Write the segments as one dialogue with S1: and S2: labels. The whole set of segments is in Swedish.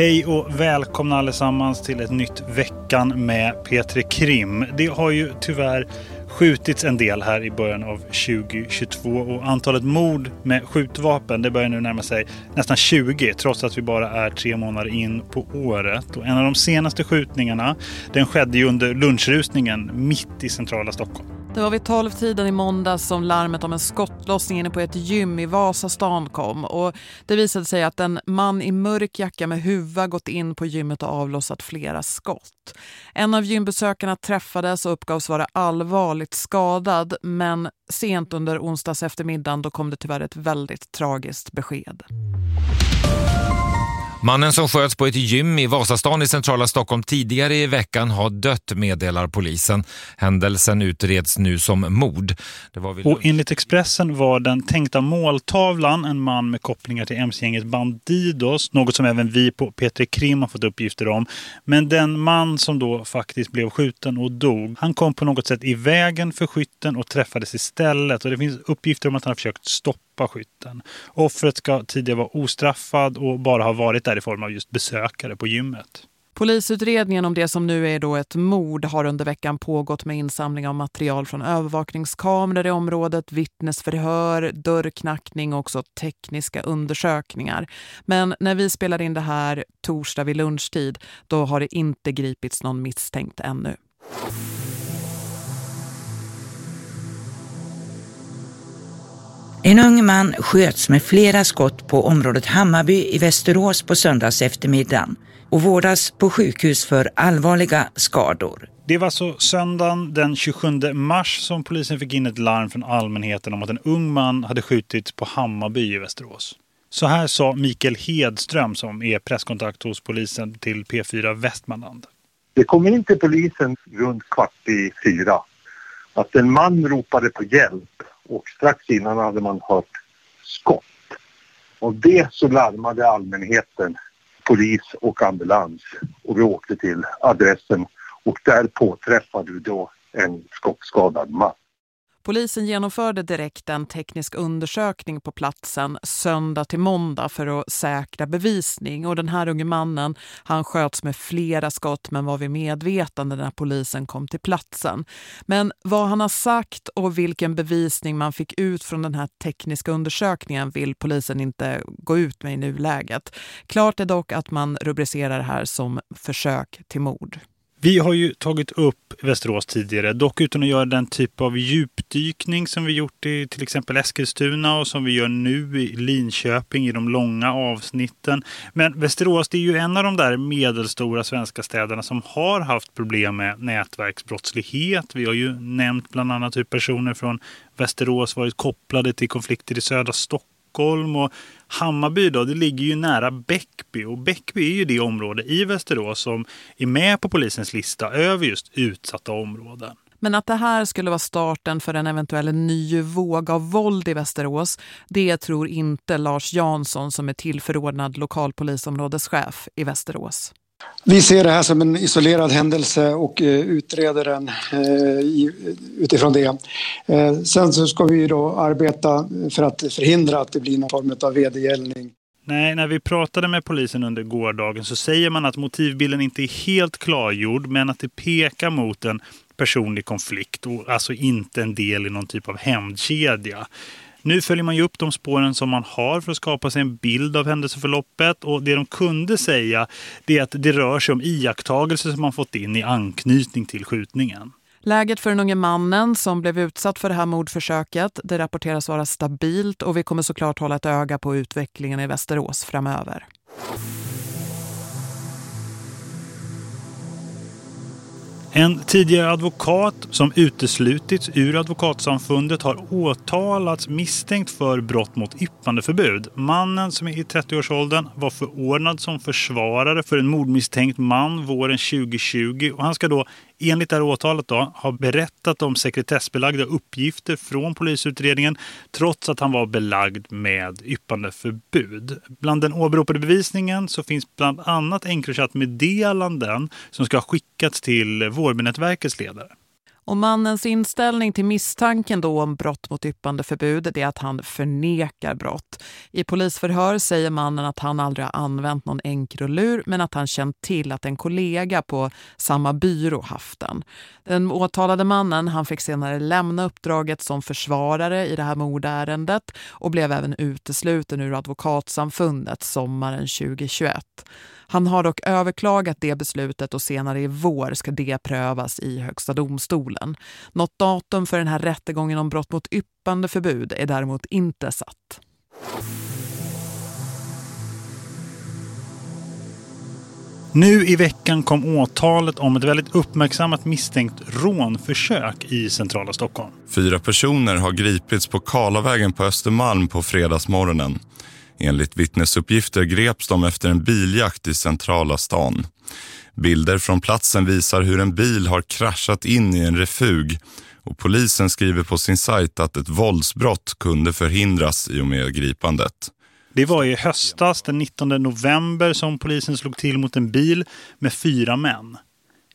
S1: Hej och välkomna allesammans till ett nytt Veckan med Petri Krim. Det har ju tyvärr skjutits en del här i början av 2022 och antalet mord med skjutvapen det börjar nu närma sig nästan 20 trots att vi bara är tre månader in på året. Och en av de senaste skjutningarna den skedde ju under lunchrusningen mitt i centrala Stockholm.
S2: Det var vid 12-tiden i måndags som larmet om en skottlossning inne på ett gym i Vasastan kom. Och det visade sig att en man i mörk jacka med huva gått in på gymmet och avlossat flera skott. En av gymbesökarna träffades och uppgavs vara allvarligt skadad. Men sent under onsdags eftermiddagen då kom det tyvärr ett väldigt tragiskt besked.
S3: Mannen som sköts på ett gym i Vasastan i centrala Stockholm tidigare i veckan har dött, meddelar polisen. Händelsen utreds nu som mord.
S1: Och enligt Expressen var den tänkta måltavlan en man med kopplingar till MC-gänget Bandidos, något som även vi på Petri Krim har fått uppgifter om. Men den man som då faktiskt blev skjuten och dog, han kom på något sätt i vägen för skytten och träffades istället. Och det finns uppgifter om att han har försökt stoppa stoppa skytten. Offret ska tidigare vara ostraffad och bara ha varit där i form av just besökare på gymmet.
S2: Polisutredningen om det som nu är då ett mord har under veckan pågått med insamling av material från övervakningskameror i området, vittnesförhör, dörrknackning och också tekniska undersökningar. Men när vi spelar in det här torsdag vid lunchtid, då har det inte gripits någon misstänkt ännu.
S4: En ung man sköts med flera skott på området Hammarby i Västerås på söndags eftermiddagen och vårdas på sjukhus för allvarliga skador.
S1: Det var så söndagen den 27 mars som polisen fick in ett larm från allmänheten om att en ung man hade skjutits på Hammarby i Västerås. Så här sa Mikael Hedström som är presskontakt hos polisen till P4 Västmanland.
S5: Det kom in till polisen runt kvart i fyra att en man ropade på hjälp och strax innan hade man hört skott. Och det så larmade allmänheten polis och ambulans och vi åkte till adressen och där påträffade vi då en skottskadad man.
S2: Polisen genomförde direkt en teknisk undersökning på platsen söndag till måndag för att säkra bevisning. Och den här unge mannen, han sköts med flera skott men var vid medvetande när polisen kom till platsen. Men vad han har sagt och vilken bevisning man fick ut från den här tekniska undersökningen vill polisen inte gå ut med i nuläget. Klart är dock att man rubricerar det här som försök till mord.
S1: Vi har ju tagit upp Västerås tidigare, dock utan att göra den typ av djupdykning som vi gjort i till exempel Eskilstuna och som vi gör nu i Linköping i de långa avsnitten. Men Västerås det är ju en av de där medelstora svenska städerna som har haft problem med nätverksbrottslighet. Vi har ju nämnt bland annat hur personer från Västerås varit kopplade till konflikter i södra Stockholm Stockholm och Hammarby då, det ligger ju nära Bäckby och Bäckby är ju det område i Västerås som är med på polisens lista över just utsatta områden.
S2: Men att det här skulle vara starten för en eventuell ny våg av våld i Västerås, det tror inte Lars Jansson som är tillförordnad lokalpolisområdeschef i Västerås.
S6: Vi ser det här som en isolerad händelse och eh, utreder den eh, utifrån det. Eh, sen så ska vi då arbeta för att förhindra att det blir någon form av vedergällning.
S1: Nej, när vi pratade med polisen under gårdagen så säger man att motivbilden inte är helt klargjord men att det pekar mot en personlig konflikt och alltså inte en del i någon typ av hämndkedja. Nu följer man ju upp de spåren som man har för att skapa sig en bild av händelseförloppet och det de kunde säga det är att det rör sig om iakttagelser som man fått in i anknytning till skjutningen.
S2: Läget för den unge mannen som blev utsatt för det här mordförsöket det rapporteras vara stabilt och vi kommer såklart hålla ett öga på utvecklingen i Västerås framöver.
S1: En tidigare advokat som uteslutits ur advokatsamfundet har åtalats misstänkt för brott mot yppandeförbud. Mannen som är i 30-årsåldern var förordnad som försvarare för en mordmisstänkt man våren 2020 och han ska då enligt det här åtalet då, har berättat om sekretessbelagda uppgifter från polisutredningen trots att han var belagd med yppande förbud. Bland den åberopade bevisningen så finns bland annat Encrochat-meddelanden som ska ha skickats till Vårbynätverkets ledare.
S2: Och mannens inställning till misstanken då om brott mot yppandeförbud är att han förnekar brott. I polisförhör säger mannen att han aldrig har använt någon enkrolur men att han känt till att en kollega på samma byrå haft den. Den åtalade mannen han fick senare lämna uppdraget som försvarare i det här mordärendet och blev även utesluten ur advokatsamfundet sommaren 2021. Han har dock överklagat det beslutet och senare i vår ska det prövas i högsta domstolen. Något datum för den här rättegången om brott mot yppande förbud är däremot inte satt.
S1: Nu i veckan kom åtalet om ett väldigt uppmärksammat misstänkt rånförsök i centrala Stockholm.
S7: Fyra personer har gripits på Karlavägen på Östermalm på fredagsmorgonen. Enligt vittnesuppgifter greps de efter en biljakt i centrala stan. Bilder från platsen visar hur en bil har kraschat in i en refug och polisen skriver på sin sajt att ett våldsbrott kunde förhindras i och med gripandet.
S1: Det var i höstas den 19 november som polisen slog till mot en bil med fyra män.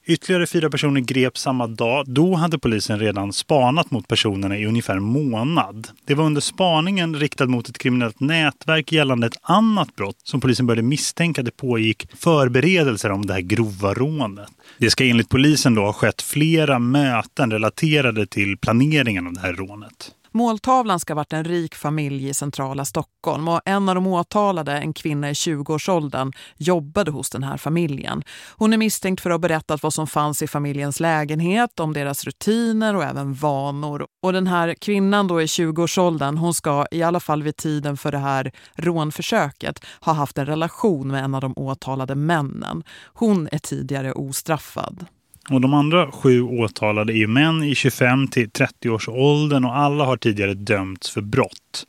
S1: Ytterligare fyra personer greps samma dag. Då hade polisen redan spanat mot personerna i ungefär en månad. Det var under spaningen riktad mot ett kriminellt nätverk gällande ett annat brott som polisen började misstänka det pågick förberedelser om det här grova rånet. Det ska enligt polisen då ha skett flera möten relaterade till planeringen av det här rånet.
S2: Måltavlan ska ha varit en rik familj i centrala Stockholm och en av de åtalade, en kvinna i 20-årsåldern, jobbade hos den här familjen. Hon är misstänkt för att ha berättat vad som fanns i familjens lägenhet, om deras rutiner och även vanor. Och den här kvinnan då i 20-årsåldern, hon ska i alla fall vid tiden för det här rånförsöket ha haft en relation med en av de åtalade männen. Hon är tidigare ostraffad.
S1: Och de andra sju åtalade är män i 25 till 30 års åldern och alla har tidigare dömts för brott.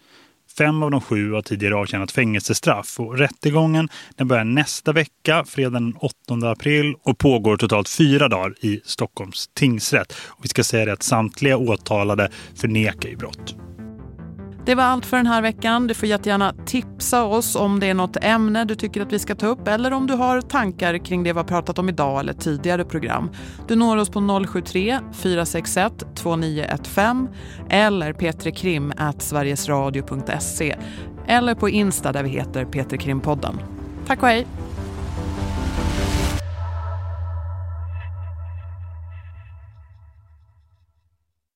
S1: Fem av de sju har tidigare avtjänat fängelsestraff och rättegången den börjar nästa vecka, fredag den 8 april och pågår totalt fyra dagar i Stockholms tingsrätt. Och vi ska säga det att samtliga åtalade förnekar i brott.
S2: Det var allt för den här veckan. Du får jättegärna tipsa oss om det är något ämne du tycker att vi ska ta upp eller om du har tankar kring det vi har pratat om idag eller tidigare program. Du når oss på 073 461 2915 eller petrekrim sverigesradio.se eller på Insta där vi heter Peter Krimpodden. Tack och hej!